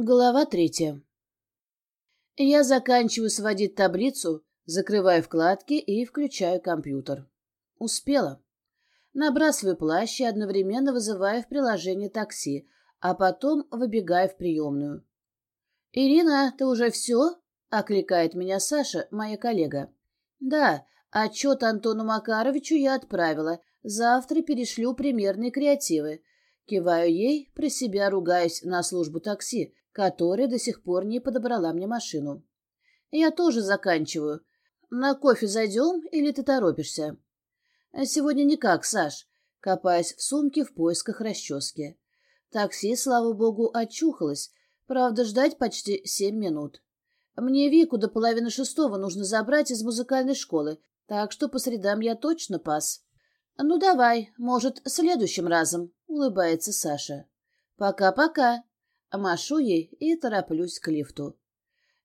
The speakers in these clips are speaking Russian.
Глава третья. Я заканчиваю сводить таблицу, закрываю вкладки и включаю компьютер. Успела. Набрасываю плащ и одновременно вызываю в приложение такси, а потом выбегаю в приемную. «Ирина, ты уже все?» — окликает меня Саша, моя коллега. «Да, отчет Антону Макаровичу я отправила. Завтра перешлю примерные креативы. Киваю ей, про себя ругаясь на службу такси, которая до сих пор не подобрала мне машину. Я тоже заканчиваю. На кофе зайдем или ты торопишься? Сегодня никак, Саш, копаясь в сумке в поисках расчески. Такси, слава богу, очухалось. Правда, ждать почти семь минут. Мне Вику до половины шестого нужно забрать из музыкальной школы, так что по средам я точно пас. Ну, давай, может, следующим разом. — улыбается Саша. «Пока-пока». Машу ей и тороплюсь к лифту.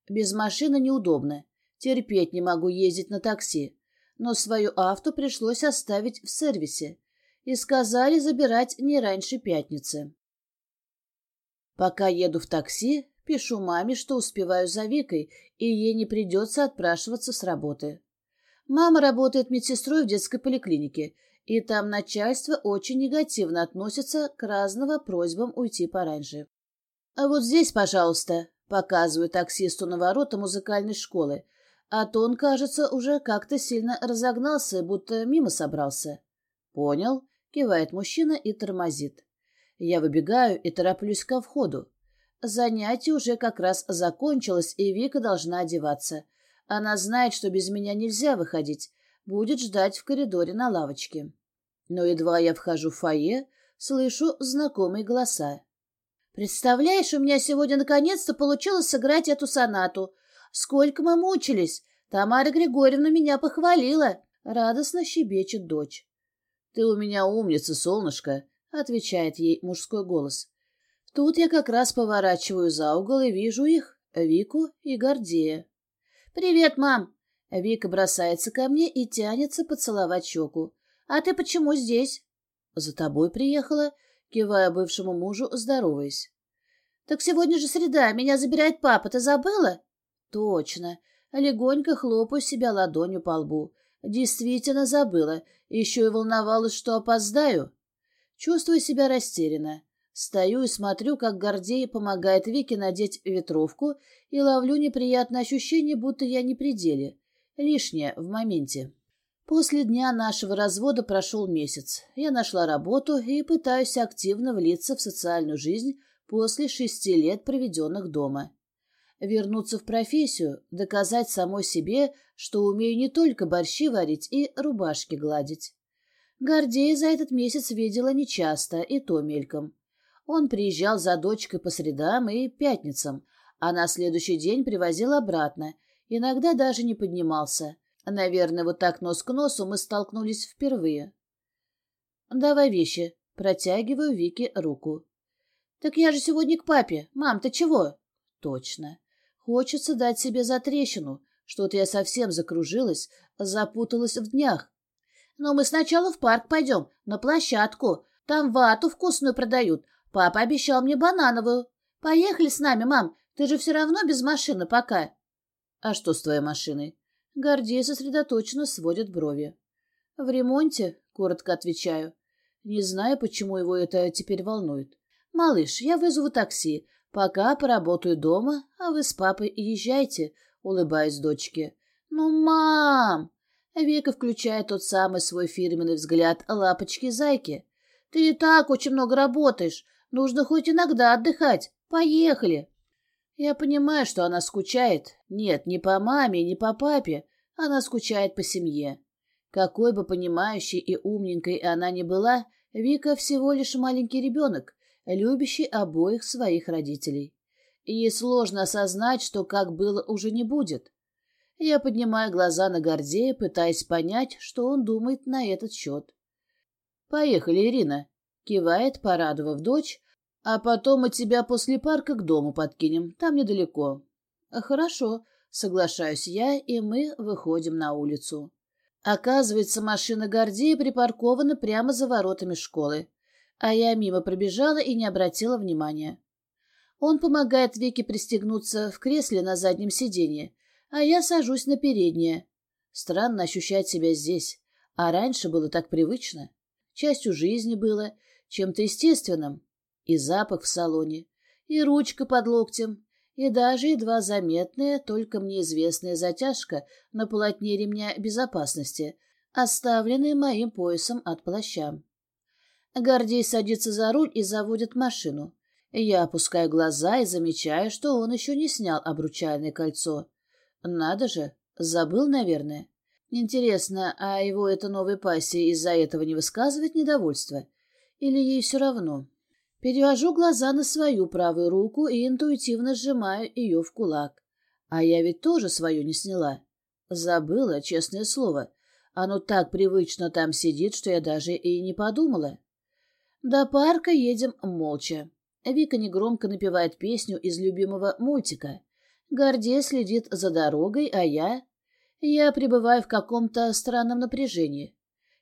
Без машины неудобно. Терпеть не могу ездить на такси. Но свою авто пришлось оставить в сервисе. И сказали забирать не раньше пятницы. Пока еду в такси, пишу маме, что успеваю за Викой, и ей не придется отпрашиваться с работы. Мама работает медсестрой в детской поликлинике и там начальство очень негативно относится к разного просьбам уйти пораньше. «А вот здесь, пожалуйста», — показываю таксисту на ворота музыкальной школы, а то он, кажется, уже как-то сильно разогнался, будто мимо собрался. «Понял», — кивает мужчина и тормозит. Я выбегаю и тороплюсь ко входу. Занятие уже как раз закончилось, и Вика должна одеваться. Она знает, что без меня нельзя выходить, будет ждать в коридоре на лавочке. Но едва я вхожу в фойе, слышу знакомые голоса. «Представляешь, у меня сегодня наконец-то получилось сыграть эту сонату. Сколько мы мучились! Тамара Григорьевна меня похвалила!» — радостно щебечет дочь. «Ты у меня умница, солнышко!» — отвечает ей мужской голос. Тут я как раз поворачиваю за угол и вижу их, Вику и Гордея. «Привет, мам!» Вика бросается ко мне и тянется поцеловать щеку. «А ты почему здесь?» «За тобой приехала», кивая бывшему мужу, здороваясь. «Так сегодня же среда, меня забирает папа, ты забыла?» «Точно». Легонько хлопаю себя ладонью по лбу. Действительно забыла. Еще и волновалась, что опоздаю. Чувствую себя растерянно. Стою и смотрю, как Гордей помогает Вике надеть ветровку, и ловлю неприятное ощущение, будто я не при деле. Лишнее в моменте. После дня нашего развода прошел месяц. Я нашла работу и пытаюсь активно влиться в социальную жизнь после шести лет, проведенных дома. Вернуться в профессию, доказать самой себе, что умею не только борщи варить и рубашки гладить. Гордея за этот месяц видела нечасто, и то мельком. Он приезжал за дочкой по средам и пятницам, а на следующий день привозил обратно, Иногда даже не поднимался. Наверное, вот так нос к носу мы столкнулись впервые. «Давай вещи». Протягиваю Вике руку. «Так я же сегодня к папе. Мам, ты чего?» «Точно. Хочется дать себе затрещину. Что-то я совсем закружилась, запуталась в днях. Но мы сначала в парк пойдем, на площадку. Там вату вкусную продают. Папа обещал мне банановую. Поехали с нами, мам. Ты же все равно без машины пока. «А что с твоей машиной?» Гордей сосредоточенно сводит брови. «В ремонте», — коротко отвечаю. Не знаю, почему его это теперь волнует. «Малыш, я вызову такси. Пока поработаю дома, а вы с папой езжайте», — улыбаюсь дочке. «Ну, мам!» Вика включает тот самый свой фирменный взгляд лапочки-зайки. «Ты и так очень много работаешь. Нужно хоть иногда отдыхать. Поехали!» Я понимаю, что она скучает. Нет, не по маме, не по папе. Она скучает по семье. Какой бы понимающей и умненькой она ни была, Вика всего лишь маленький ребенок, любящий обоих своих родителей. Ей сложно осознать, что как было уже не будет. Я поднимаю глаза на Гордея, пытаясь понять, что он думает на этот счет. «Поехали, Ирина», — кивает, порадовав дочь, а потом мы тебя после парка к дому подкинем, там недалеко. Хорошо, соглашаюсь я, и мы выходим на улицу. Оказывается, машина Гордея припаркована прямо за воротами школы, а я мимо пробежала и не обратила внимания. Он помогает Вике пристегнуться в кресле на заднем сиденье, а я сажусь на переднее. Странно ощущать себя здесь, а раньше было так привычно. Частью жизни было, чем-то естественным. И запах в салоне, и ручка под локтем, и даже едва заметная, только мне известная затяжка на полотне ремня безопасности, оставленная моим поясом от плаща. Гордей садится за руль и заводит машину. Я опускаю глаза и замечаю, что он еще не снял обручальное кольцо. Надо же, забыл, наверное. Интересно, а его эта новая пассия из-за этого не высказывает недовольство? Или ей все равно? Перевожу глаза на свою правую руку и интуитивно сжимаю ее в кулак. А я ведь тоже свою не сняла. Забыла, честное слово. Оно так привычно там сидит, что я даже и не подумала. До парка едем молча. Вика негромко напевает песню из любимого мультика. Гордей следит за дорогой, а я... Я пребываю в каком-то странном напряжении.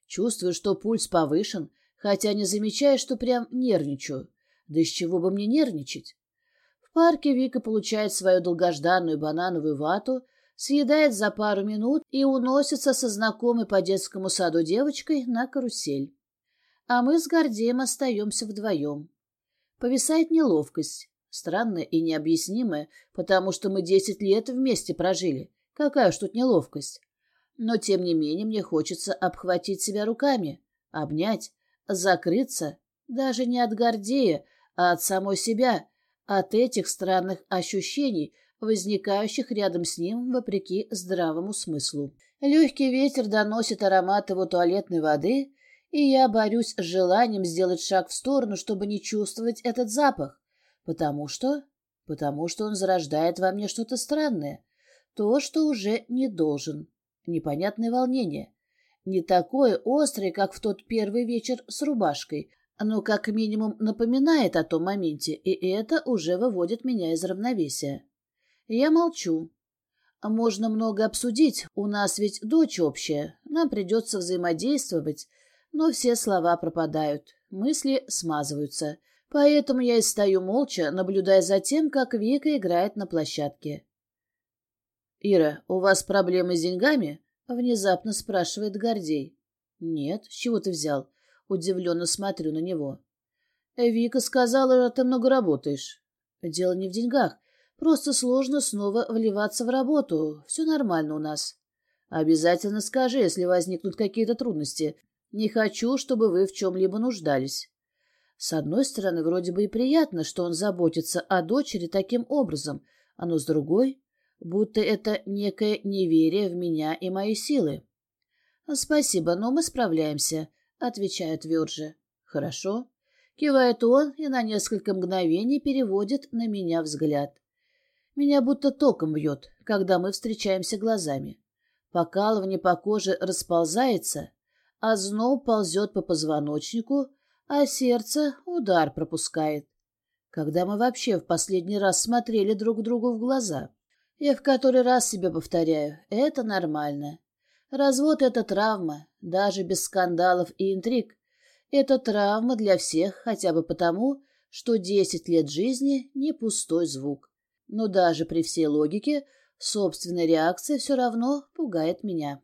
Чувствую, что пульс повышен, хотя не замечаю, что прям нервничаю. Да из чего бы мне нервничать? В парке Вика получает свою долгожданную банановую вату, съедает за пару минут и уносится со знакомой по детскому саду девочкой на карусель. А мы с Гордеем остаемся вдвоем. Повисает неловкость, странная и необъяснимая, потому что мы десять лет вместе прожили. Какая уж тут неловкость. Но, тем не менее, мне хочется обхватить себя руками, обнять, закрыться, даже не от Гордея, а от самой себя, от этих странных ощущений, возникающих рядом с ним вопреки здравому смыслу. Легкий ветер доносит аромат его туалетной воды, и я борюсь с желанием сделать шаг в сторону, чтобы не чувствовать этот запах. Потому что... Потому что он зарождает во мне что-то странное. То, что уже не должен. Непонятное волнение. Не такое острое, как в тот первый вечер с рубашкой, но как минимум напоминает о том моменте, и это уже выводит меня из равновесия. Я молчу. Можно много обсудить, у нас ведь дочь общая, нам придется взаимодействовать, но все слова пропадают, мысли смазываются. Поэтому я и стою молча, наблюдая за тем, как Вика играет на площадке. «Ира, у вас проблемы с деньгами?» — внезапно спрашивает Гордей. «Нет, с чего ты взял?» Удивленно смотрю на него. Вика сказала, ты много работаешь. Дело не в деньгах. Просто сложно снова вливаться в работу. Все нормально у нас. Обязательно скажи, если возникнут какие-то трудности. Не хочу, чтобы вы в чем-либо нуждались. С одной стороны, вроде бы и приятно, что он заботится о дочери таким образом, а но с другой, будто это некое неверие в меня и мои силы. Спасибо, но мы справляемся. Отвечаю тверже. Хорошо. Кивает он и на несколько мгновений переводит на меня взгляд. Меня будто током бьет, когда мы встречаемся глазами. Покалывание по коже расползается, а зноб ползет по позвоночнику, а сердце удар пропускает. Когда мы вообще в последний раз смотрели друг другу в глаза? Я в который раз себе повторяю, это нормально. Развод — это травма, даже без скандалов и интриг. Это травма для всех хотя бы потому, что десять лет жизни — не пустой звук. Но даже при всей логике собственная реакция все равно пугает меня.